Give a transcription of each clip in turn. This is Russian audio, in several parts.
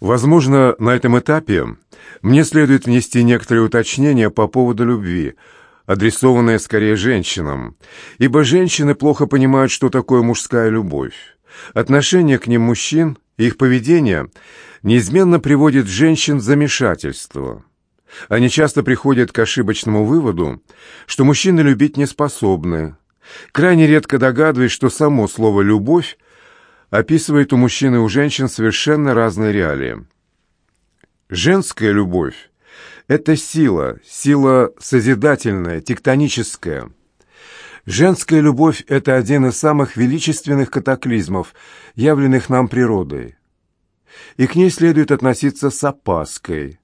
Возможно, на этом этапе мне следует внести некоторые уточнения по поводу любви, адресованные скорее женщинам, ибо женщины плохо понимают, что такое мужская любовь. Отношение к ним мужчин и их поведение неизменно приводит женщин в замешательство. Они часто приходят к ошибочному выводу, что мужчины любить не способны, крайне редко догадываясь, что само слово «любовь» описывает у мужчин и у женщин совершенно разные реалии. Женская любовь – это сила, сила созидательная, тектоническая. Женская любовь – это один из самых величественных катаклизмов, явленных нам природой. И к ней следует относиться с опаской.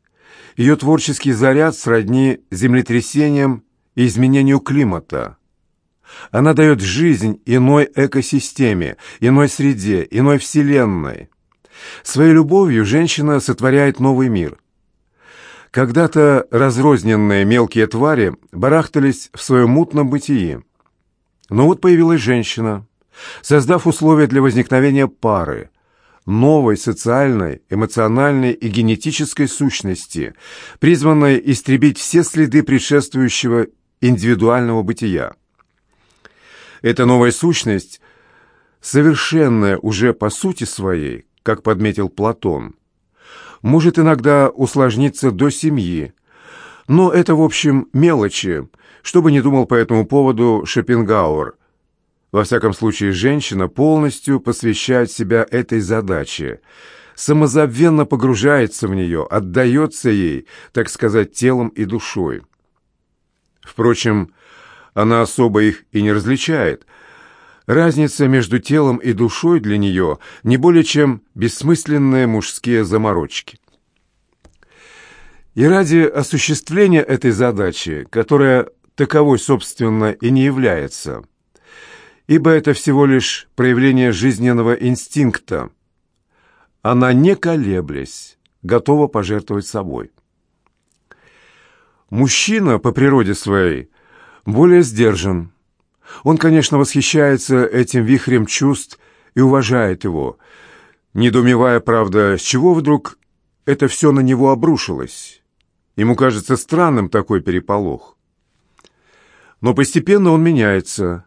Ее творческий заряд сродни землетрясениям и изменению климата – она дает жизнь иной экосистеме, иной среде, иной вселенной. Своей любовью женщина сотворяет новый мир. Когда-то разрозненные мелкие твари барахтались в своем мутном бытии. Но вот появилась женщина, создав условия для возникновения пары, новой социальной, эмоциональной и генетической сущности, призванной истребить все следы предшествующего индивидуального бытия. Эта новая сущность, совершенная уже по сути своей, как подметил Платон, может иногда усложниться до семьи, но это, в общем, мелочи, что бы ни думал по этому поводу Шопенгауэр. Во всяком случае, женщина полностью посвящает себя этой задаче, самозабвенно погружается в нее, отдается ей, так сказать, телом и душой. Впрочем, она особо их и не различает. Разница между телом и душой для нее не более чем бессмысленные мужские заморочки. И ради осуществления этой задачи, которая таковой, собственно, и не является, ибо это всего лишь проявление жизненного инстинкта, она, не колеблясь, готова пожертвовать собой. Мужчина по природе своей более сдержан. Он, конечно, восхищается этим вихрем чувств и уважает его, недоумевая, правда, с чего вдруг это все на него обрушилось. Ему кажется странным такой переполох. Но постепенно он меняется.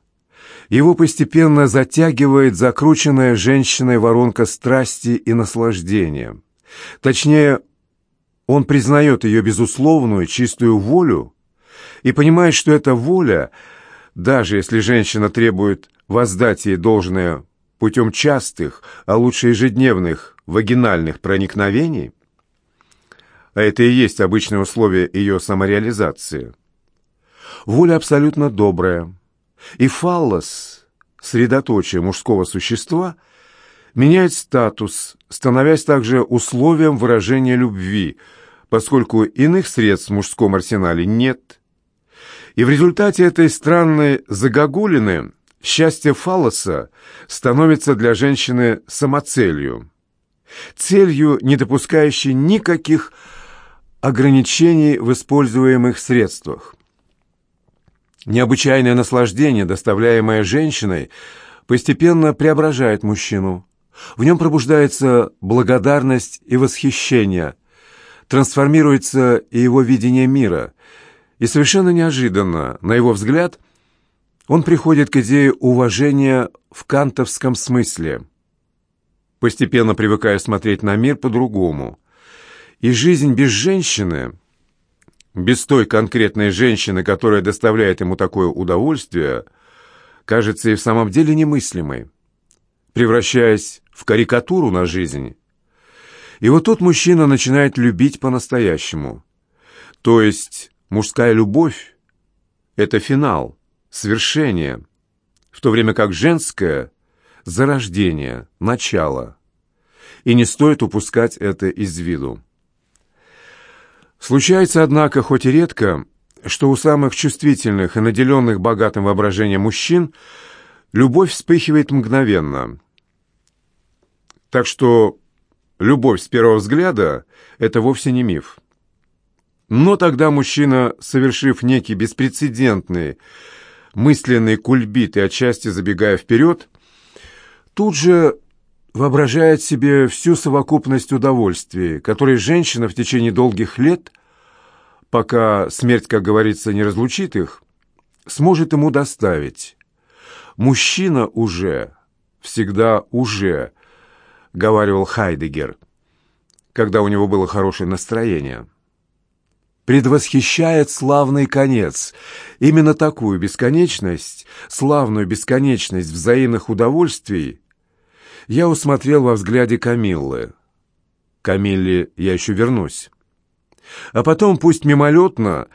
Его постепенно затягивает закрученная женщиной воронка страсти и наслаждения. Точнее, он признает ее безусловную чистую волю и понимает, что эта воля, даже если женщина требует воздать ей должное путем частых, а лучше ежедневных вагинальных проникновений, а это и есть обычное условие ее самореализации, воля абсолютно добрая, и фаллос, средоточие мужского существа, меняет статус, становясь также условием выражения любви, поскольку иных средств в мужском арсенале нет – и в результате этой странной загогулины счастье фалоса становится для женщины самоцелью. Целью, не допускающей никаких ограничений в используемых средствах. Необычайное наслаждение, доставляемое женщиной, постепенно преображает мужчину. В нем пробуждается благодарность и восхищение, трансформируется и его видение мира – и совершенно неожиданно, на его взгляд, он приходит к идее уважения в кантовском смысле, постепенно привыкая смотреть на мир по-другому. И жизнь без женщины, без той конкретной женщины, которая доставляет ему такое удовольствие, кажется и в самом деле немыслимой, превращаясь в карикатуру на жизнь. И вот тут мужчина начинает любить по-настоящему. То есть Мужская любовь — это финал, свершение, в то время как женская — зарождение, начало. И не стоит упускать это из виду. Случается, однако, хоть и редко, что у самых чувствительных и наделенных богатым воображением мужчин любовь вспыхивает мгновенно. Так что любовь с первого взгляда — это вовсе не миф. Но тогда мужчина, совершив некий беспрецедентный мысленный кульбит и отчасти забегая вперед, тут же воображает себе всю совокупность удовольствий, которые женщина в течение долгих лет, пока смерть, как говорится, не разлучит их, сможет ему доставить. Мужчина уже, всегда уже, говаривал Хайдегер, когда у него было хорошее настроение предвосхищает славный конец. Именно такую бесконечность, славную бесконечность взаимных удовольствий я усмотрел во взгляде Камиллы. Камилле я еще вернусь. А потом, пусть мимолетно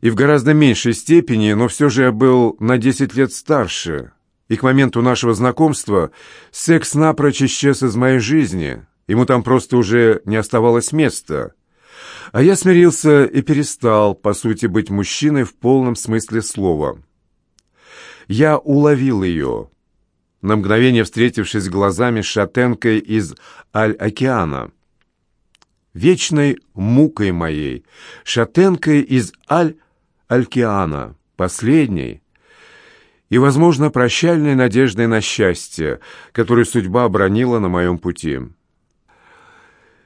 и в гораздо меньшей степени, но все же я был на десять лет старше, и к моменту нашего знакомства секс напрочь исчез из моей жизни, ему там просто уже не оставалось места — а я смирился и перестал, по сути, быть мужчиной в полном смысле слова. Я уловил ее, на мгновение встретившись глазами с шатенкой из Аль-Океана. Вечной мукой моей, шатенкой из Аль-Алькиана, последней, и, возможно, прощальной надеждой на счастье, которую судьба обронила на моем пути.